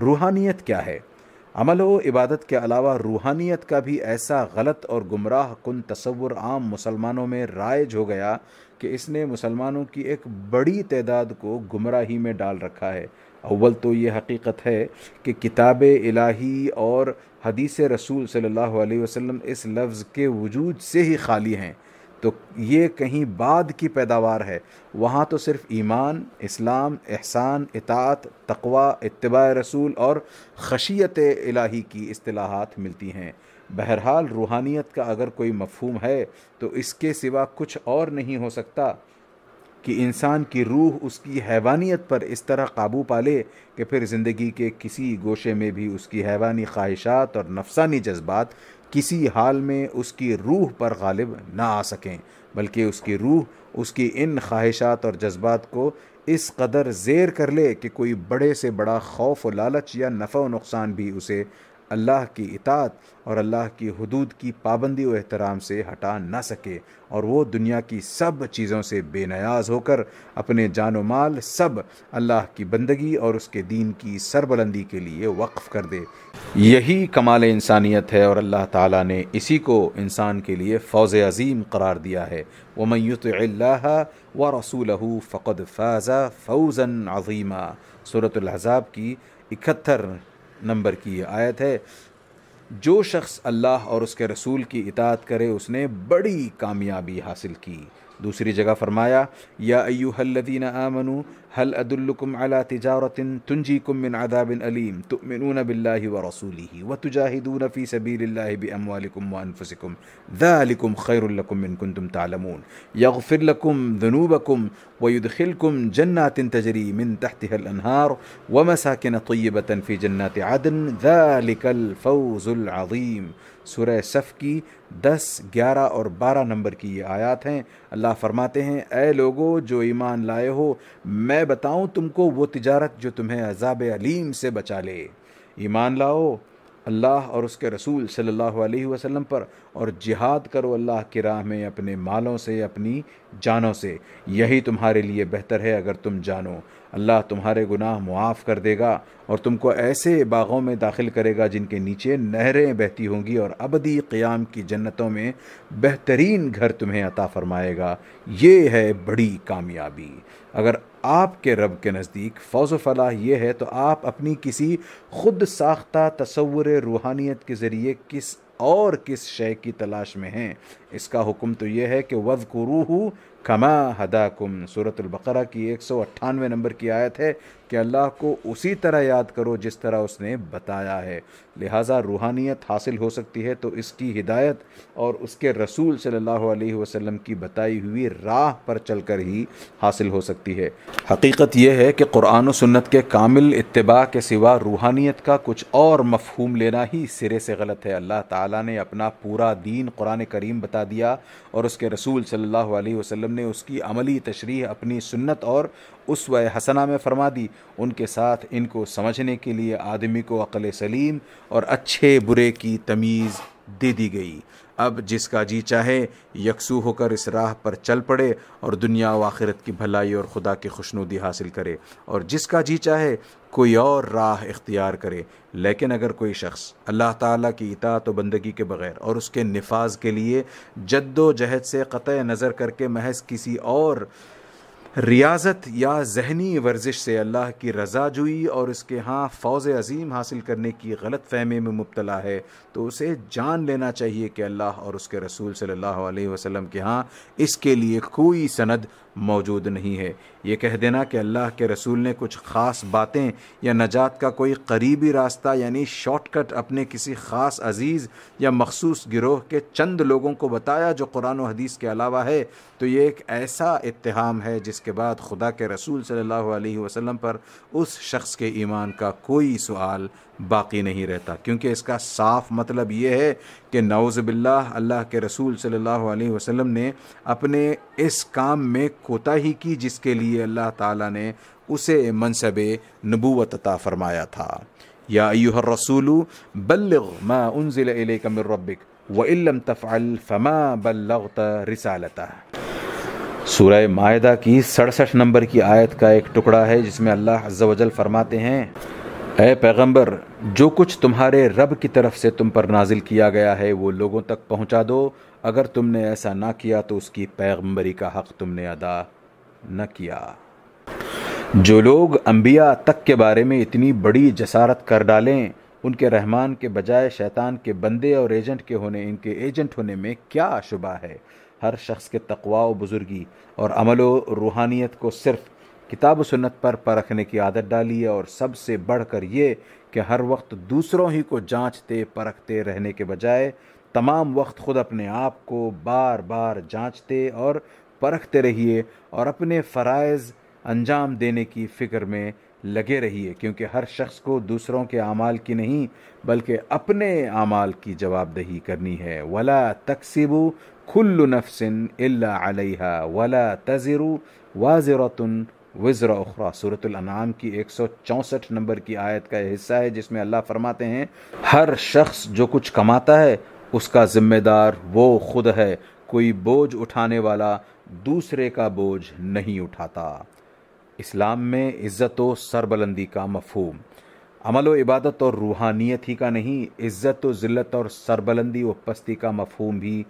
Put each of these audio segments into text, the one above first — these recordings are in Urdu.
روحانیت کیا ہے؟ عمل و عبادت کے علاوہ روحانیت کا بھی ایسا غلط اور گمراہ کن تصور عام مسلمانوں میں رائج ہو گیا کہ اس نے مسلمانوں کی ایک بڑی تعداد کو گمراہی میں ڈال رکھا ہے۔ اول تو یہ حقیقت ہے کہ کتاب الہی اور حدیث رسول صلی اللہ علیہ وسلم اس لفظ کے وجود سے ہی خالی ہیں۔ تو یہ کہیں بعد کی پیداوار ہے۔ وہاں تو صرف ایمان، اسلام، احسان، اطاعت، تقوی، اتباع رسول اور خشیت الہی کی اصطلاحات ملتی ہیں۔ بہرحال روحانیت کا اگر کوئی مفہوم ہے تو اس کے سوا کچھ اور نہیں ہو سکتا کہ انسان کی روح اس کی حیوانیت پر اس طرح قابو پالے کہ پھر زندگی کے کسی گوشے میں بھی اس کی حیوانی خواہشات اور نفسانی جذبات کسی حال میں اس کی روح پر غالب نہ آ سکیں، بلکہ اس کی روح، اس کی ان خواہشات اور جذبات کو اس قدر زیر کر لے کہ کوئی بڑے سے بڑا خوف و لالچ یا نفع و نقصان بھی اسے اللہ کی اطاعت اور اللہ کی حدود کی پابندی و احترام سے ہٹا نہ سکے اور وہ دنیا کی سب چیزوں سے بے نیاز ہو کر اپنے جان و مال سب اللہ کی بندگی اور اس کے دین کی سربلندی کے لیے وقف کر دے۔ یہی کمال انسانیت ہے اور اللہ تعالیٰ نے اسی کو انسان کے لیے فوز عظیم قرار دیا ہے۔ وہ میت اللہ و رسول فقد فاضہ فوزن عظیمہ صورت الحضاب کی اکہتر نمبر کی یہ آیت ہے۔ جو شخص اللہ اور اس کے رسول کی اطاعت کرے، اس نے بڑی کامیابی حاصل کی۔ دوسری جگہ فرمایا یا ایوہ الذین آمنوا هل ادلکم على تجارة تنجیکم من عذاب علیم تؤمنون باللہ ورسولہ وتجاہدون في سبیل اللہ باموالکم وانفسکم ذالکم خیر لکم من کنتم تعلمون یغفر لکم ذنوبکم ویدخلکم جنات تجری من تحتها الانہار ومساکن طیبتا في جنات عدن ذالک الفوز العظیم۔ سورہ صف کی دس گیارہ اور بارہ نمبر کی یہ آیات ہیں۔ اللہ فرماتے ہیں، اے لوگو، جو ایمان لائے ہو، میں بتاؤں تم کو وہ تجارت جو تمہیں عذاب علیم سے بچا لے۔ ایمان لاؤ اللہ اور اس کے رسول صلی اللہ علیہ وسلم پر اور جہاد کرو اللہ کی راہ میں اپنے مالوں سے، اپنی جانوں سے۔ یہی تمہارے لیے بہتر ہے اگر تم جانو۔ اللہ تمہارے گناہ معاف کر دے گا اور تم کو ایسے باغوں میں داخل کرے گا جن کے نیچے نہریں بہتی ہوں گی اور ابدی قیام کی جنتوں میں بہترین گھر تمہیں عطا فرمائے گا۔ یہ ہے بڑی کامیابی۔ اگر آپ کے رب کے نزدیک فوز و فلاح یہ ہے تو آپ اپنی کسی خود ساختہ تصور روحانیت کے ذریعے کس اور کس شے کی تلاش میں ہیں؟ اس کا حکم تو یہ ہے کہ وز کو روح کما ہدا کم صورت البقرہ کی ایک سو اٹھانوے نمبر کی آیت ہے کہ اللہ کو اسی طرح یاد کرو جس طرح اس نے بتایا ہے۔ لہٰذا روحانیت حاصل ہو سکتی ہے تو اس کی ہدایت اور اس کے رسول صلی اللہ علیہ وسلم کی بتائی ہوئی راہ پر چل کر ہی حاصل ہو سکتی ہے۔ حقیقت یہ ہے کہ قرآن و سنت کے کامل اتباع کے سوا روحانیت کا کچھ اور مفہوم لینا ہی سرے سے غلط ہے۔ اللہ تعالیٰ نے اپنا پورا دین قرآن کریم بتا دیا اور اس کے رسول صلی اللہ علیہ وسلم نے اس کی عملی تشریح اپنی سنت اور اس و حسنہ میں فرما دی۔ ان کے ساتھ ان کو سمجھنے کے لیے آدمی کو عقل سلیم اور اچھے برے کی تمیز دے دی گئی۔ اب جس کا جی چاہے، یکسو ہو کر اس راہ پر چل پڑے اور دنیا و آخرت کی بھلائی اور خدا کی خوشنودی حاصل کرے اور جس کا جی چاہے، کوئی اور راہ اختیار کرے۔ لیکن اگر کوئی شخص اللہ تعالیٰ کی اطاعت و بندگی کے بغیر اور اس کے نفاذ کے لیے جد و جہد سے قطع نظر کر کے محض کسی اور ریاضت یا ذہنی ورزش سے اللہ کی رضا جوئی اور اس کے ہاں فوز عظیم حاصل کرنے کی غلط فہمی میں مبتلا ہے، تو اسے جان لینا چاہیے کہ اللہ اور اس کے رسول صلی اللہ علیہ وسلم کے ہاں اس کے لیے کوئی سند موجود نہیں ہے۔ یہ کہہ دینا کہ اللہ کے رسول نے کچھ خاص باتیں یا نجات کا کوئی قریبی راستہ یعنی شارٹ کٹ اپنے کسی خاص عزیز یا مخصوص گروہ کے چند لوگوں کو بتایا جو قرآن و حدیث کے علاوہ ہے، تو یہ ایک ایسا اتہام ہے جس کے بعد خدا کے رسول صلی اللہ علیہ وسلم پر اس شخص کے ایمان کا کوئی سوال باقی نہیں رہتا۔ کیونکہ اس کا صاف مطلب یہ ہے کہ نعوذ باللہ اللہ کے رسول صلی اللہ علیہ وسلم نے اپنے اس کام میں کوتا ہی کی جس کے لیے اللہ تعالیٰ نے اسے منصب نبوت عطا فرمایا تھا۔ یا ایوہ الرسول، بلغ ما انزل الیک من ربک وَإِن لَمْ تَفْعَلْ فَمَا بَلَّغْتَ رِسَالَتَهُ۔ سورہ معاہدہ کی سڑسٹھ نمبر کی آیت کا ایک ٹکڑا ہے جس میں اللہ عز و جل فرماتے ہیں، اے پیغمبر، جو کچھ تمہارے رب کی طرف سے تم پر نازل کیا گیا ہے، وہ لوگوں تک پہنچا دو۔ اگر تم نے ایسا نہ کیا تو اس کی پیغمبری کا حق تم نے ادا نہ کیا۔ جو لوگ انبیاء تک کے بارے میں اتنی بڑی جسارت کر ڈالیں، ان کے رحمان کے بجائے شیطان کے بندے اور ایجنٹ کے ہونے، ان کے ایجنٹ ہونے میں کیا شبہ ہے؟ ہر شخص کے تقوا و بزرگی اور عمل و روحانیت کو صرف کتاب و سنت پر پرکھنے کی عادت ڈالی ہے اور سب سے بڑھ کر یہ کہ ہر وقت دوسروں ہی کو جانچتے، پرکھتے رہنے کے بجائے تمام وقت خود اپنے آپ کو بار بار جانچتے اور پرکھتے رہیے اور اپنے فرائض انجام دینے کی فکر میں لگے رہیے کیونکہ ہر شخص کو دوسروں کے اعمال کی نہیں، بلکہ اپنے اعمال کی جواب دہی کرنی ہے۔ ولا تقسیب کھل نفسن اللہ علیہ ولا تذر واضرۃن وزر اخرا صورت الانعام کی ایک سو چونسٹھ نمبر کی آیت کا حصہ ہے، جس میں اللہ فرماتے ہیں، ہر شخص جو کچھ کماتا ہے، اس کا ذمہ دار وہ خود ہے۔ کوئی بوجھ اٹھانے والا دوسرے کا بوجھ نہیں اٹھاتا۔ اسلام میں عزت و سربلندی کا مفہوم۔ عمل و عبادت اور روحانیت ہی کا نہیں، عزت و ذلت اور سربلندی و پستی کا مفہوم بھی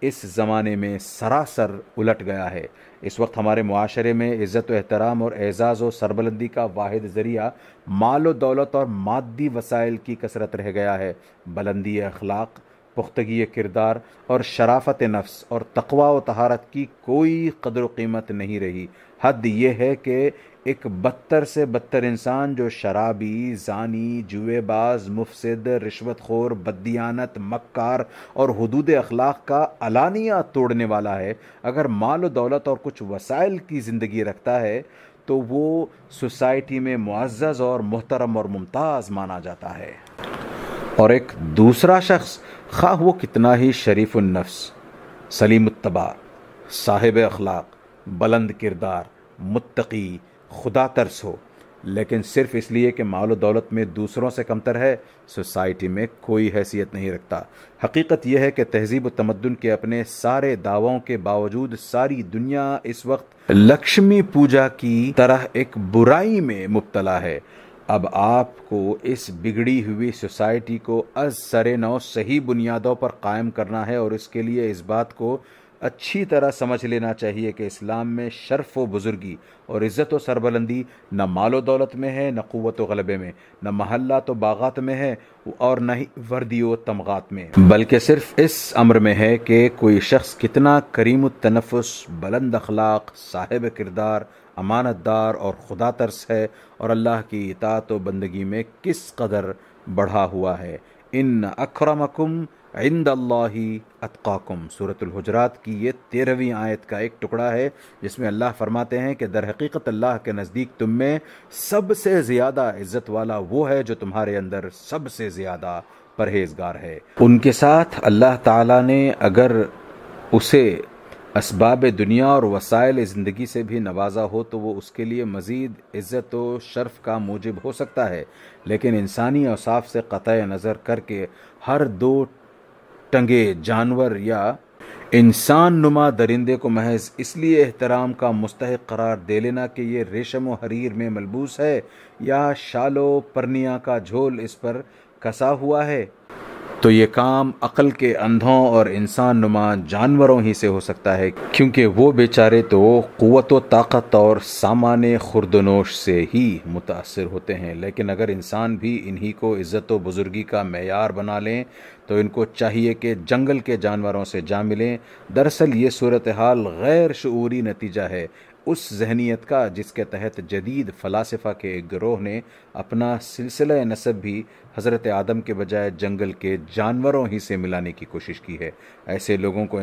اس زمانے میں سراسر الٹ گیا ہے۔ اس وقت ہمارے معاشرے میں عزت و احترام اور اعزاز و سربلندی کا واحد ذریعہ مال و دولت اور مادی وسائل کی کثرت رہ گیا ہے۔ بلندی اخلاق پختگی کردار اور شرافت نفس اور تقوا و تہارت کی کوئی قدر و قیمت نہیں رہی۔ حد یہ ہے کہ ایک بدتر سے بدتر انسان جو شرابی، زانی، جوئے باز، مفسد، رشوت خور، بدیانت، مکار اور حدود اخلاق کا علانیہ توڑنے والا ہے، اگر مال و دولت اور کچھ وسائل کی زندگی رکھتا ہے، تو وہ سوسائٹی میں معزز اور محترم اور ممتاز مانا جاتا ہے۔ اور ایک دوسرا شخص، خواہ وہ کتنا ہی شریف النفس، سلیم التبا، صاحب اخلاق، بلند کردار، متقی، خدا ترس ہو، لیکن صرف اس لیے کہ مال و دولت میں دوسروں سے کمتر ہے، سوسائٹی میں کوئی حیثیت نہیں رکھتا۔ حقیقت یہ ہے کہ تہذیب و تمدن کے اپنے سارے دعووں کے باوجود ساری دنیا اس وقت لکشمی پوجا کی طرح ایک برائی میں مبتلا ہے۔ اب آپ کو اس بگڑی ہوئی سوسائٹی کو از سر نو صحیح بنیادوں پر قائم کرنا ہے اور اس کے لیے اس بات کو اچھی طرح سمجھ لینا چاہیے کہ اسلام میں شرف و بزرگی اور عزت و سربلندی نہ مال و دولت میں ہے، نہ قوت و غلبے میں، نہ محلات و باغات میں ہے اور نہ ہی وردی و تمغات میں۔ بلکہ صرف اس امر میں ہے کہ کوئی شخص کتنا کریم التنفس، بلند اخلاق، صاحب کردار امانت دار اور خدا ترس ہے اور اللہ کی اطاعت و بندگی میں کس قدر بڑھا ہوا ہے۔ ان اکرمکم عند اللہ اتقاکم۔ صورت الحجرات کی یہ تیرہویں آیت کا ایک ٹکڑا ہے، جس میں اللہ فرماتے ہیں کہ در حقیقت اللہ کے نزدیک تم میں سب سے زیادہ عزت والا وہ ہے جو تمہارے اندر سب سے زیادہ پرہیزگار ہے۔ ان کے ساتھ اللہ تعالیٰ نے اگر اسے اسباب دنیا اور وسائل زندگی سے بھی نوازا ہو تو وہ اس کے لیے مزید عزت و شرف کا موجب ہو سکتا ہے۔ لیکن انسانی اوصاف سے قطع نظر کر کے ہر دو ٹنگے جانور یا انسان نما درندے کو محض اس لیے احترام کا مستحق قرار دے لینا کہ یہ ریشم و حریر میں ملبوس ہے یا شالو پرنیا کا جھول اس پر کسا ہوا ہے۔ تو یہ کام عقل کے اندھوں اور انسان نما جانوروں ہی سے ہو سکتا ہے، کیونکہ وہ بیچارے تو قوت و طاقت اور سامان خردنوش سے ہی متاثر ہوتے ہیں۔ لیکن اگر انسان بھی انہی کو عزت و بزرگی کا معیار بنا لیں، تو ان کو چاہیے کہ جنگل کے جانوروں سے جا ملیں۔ دراصل یہ صورتحال غیر شعوری نتیجہ ہے۔ اس ذہنیت کا جس کے تحت جدید فلاسفہ کے ایک گروہ نے اپنا سلسلہ نصب بھی حضرت آدم کے بجائے جنگل کے جانوروں ہی سے ملانے کی کوشش کی ہے۔ ایسے لوگوں کو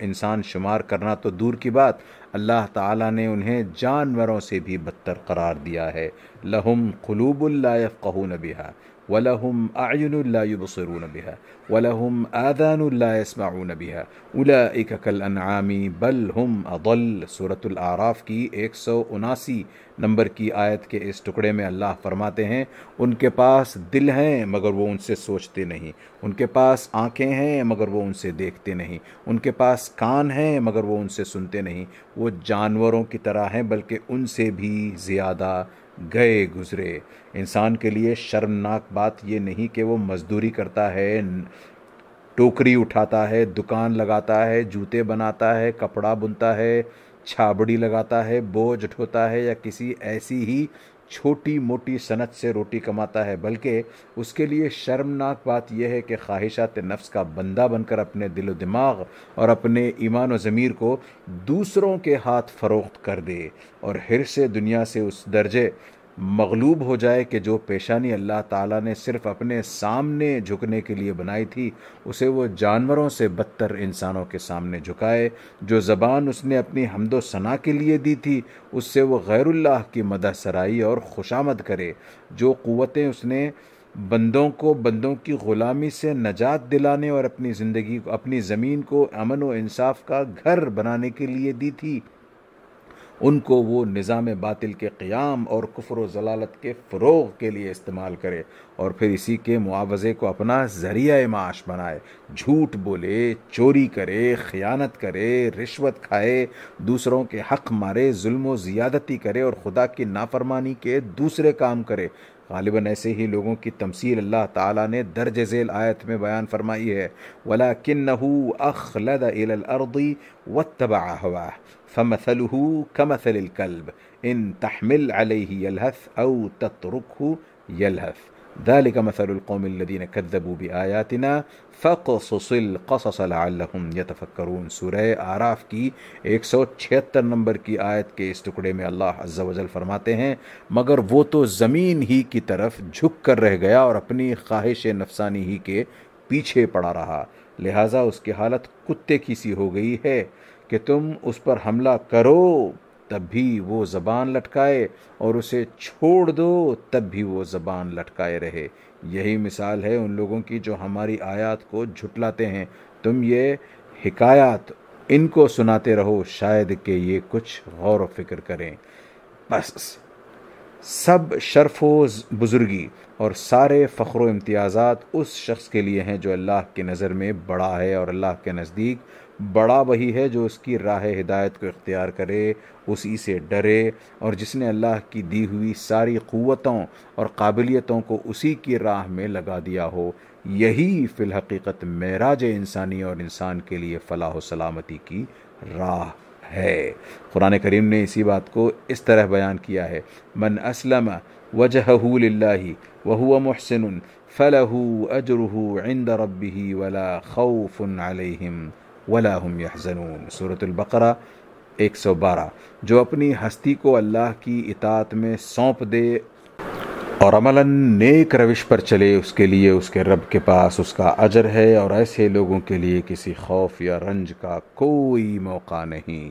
انسان شمار کرنا تو دور کی بات، اللہ تعالیٰ نے انہیں جانوروں سے بھی بدتر قرار دیا ہے۔ لہم قلوب اللہ قہون بہا ولهم أعين لا يبصرون بها، ولهم آذان لا يسمعون بها. أولئك كالأنعام، بل هم أضل. سورة الأعراف کی ایک سو اناسی نمبر کی آیت کے اس ٹکڑے میں اللہ فرماتے ہیں، ان کے پاس دل ہیں مگر وہ ان سے سوچتے نہیں. ان کے پاس آنکھیں ہیں مگر وہ ان سے دیکھتے نہیں. ان کے پاس کان ہیں مگر وہ ان سے سنتے نہیں. وہ جانوروں کی طرح ہیں، بلکہ ان سے بھی زیادہ گئے گزرے۔ انسان کے لیے شرمناک بات یہ نہیں کہ وہ مزدوری کرتا ہے، ٹوکری اٹھاتا ہے، دکان لگاتا ہے، جوتے بناتا ہے، کپڑا بنتا ہے، چھابڑی لگاتا ہے، بوجھ اٹھوتا ہے یا کسی ایسی ہی چھوٹی موٹی صنعت سے روٹی کماتا ہے، بلکہ اس کے لیے شرمناک بات یہ ہے کہ خواہشات نفس کا بندہ بن کر اپنے دل و دماغ اور اپنے ایمان و ضمیر کو دوسروں کے ہاتھ فروخت کر دے اور ہر سے دنیا سے اس درجے مغلوب ہو جائے کہ جو پیشانی اللہ تعالیٰ نے صرف اپنے سامنے جھکنے کے لیے بنائی تھی، اسے وہ جانوروں سے بدتر انسانوں کے سامنے جھکائے، جو زبان اس نے اپنی حمد و ثنا کے لیے دی تھی، اس سے وہ غیر اللہ کی مدح سرائی اور خوشامد کرے۔ جو قوتیں اس نے بندوں کو بندوں کی غلامی سے نجات دلانے اور اپنی زندگی کو اپنی زمین کو امن و انصاف کا گھر بنانے کے لیے دی تھی۔ ان کو وہ نظام باطل کے قیام اور کفر و ضلالت کے فروغ کے لیے استعمال کرے اور پھر اسی کے معاوضے کو اپنا ذریعہ معاش بنائے۔ جھوٹ بولے، چوری کرے، خیانت کرے، رشوت کھائے، دوسروں کے حق مارے، ظلم و زیادتی کرے اور خدا کی نافرمانی کے دوسرے کام کرے۔ غالباً ایسے ہی لوگوں کی تمثیل اللہ تعالیٰ نے درج ذیل آیت میں بیان فرمائی ہے وَلَكِنَّهُ أَخْلَدَ إِلَى الْأَرْضِ وَاتَّبَعَ هَوَاهُ فمثله كمثل الكلب إن تحمل عليه يلهث أو تتركه يلهث ذلك مثل القوم الذين كذبوا بآياتنا فقصص القصص لعلهم يتفكرون. سورہ آراف کی ایک سو چھتر نمبر کی آیت کے اس ٹکڑے میں اللہ عز و جل فرماتے ہیں، مگر وہ تو زمین ہی کی طرف جھک کر رہ گیا اور اپنی خواہش نفسانی ہی کے پیچھے پڑا رہا۔ لہٰذا اس کی حالت کتے کی سی ہو گئی ہے کہ تم اس پر حملہ کرو۔ تب بھی وہ زبان لٹکائے اور اسے چھوڑ دو، تب بھی وہ زبان لٹکائے رہے۔ یہی مثال ہے ان لوگوں کی جو ہماری آیات کو جھٹلاتے ہیں۔ تم یہ حکایات ان کو سناتے رہو، شاید کہ یہ کچھ غور و فکر کریں۔ بس سب شرف و بزرگی اور سارے فخر و امتیازات اس شخص کے لیے ہیں جو اللہ کی نظر میں بڑا ہے اور اللہ کے نزدیک بڑا وہی ہے جو اس کی راہ ہدایت کو اختیار کرے، اسی سے ڈرے اور جس نے اللہ کی دی ہوئی ساری قوتوں اور قابلیتوں کو اسی کی راہ میں لگا دیا ہو، یہی فی الحقیقت معراج انسانی اور انسان کے لیے فلاح و سلامتی کی راہ ہے۔ قرآن کریم نے اسی بات کو اس طرح بیان کیا ہے۔ من اسلم وجہ للہ وهو محسن فله اجره عند ربه ولا خوف علیہم ولا هم يحزنون سورة البقرہ ایک سو بارہ۔ جو اپنی ہستی کو اللہ کی اطاعت میں سونپ دے اور عملاً نیک روش پر چلے اس کے لیے، اس کے رب کے پاس اس کا اجر ہے، اور ایسے لوگوں کے لیے کسی خوف یا رنج کا کوئی موقع نہیں۔